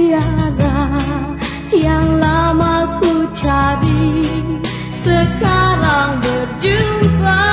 tiada yang lama ku cari sekarang berjumpa.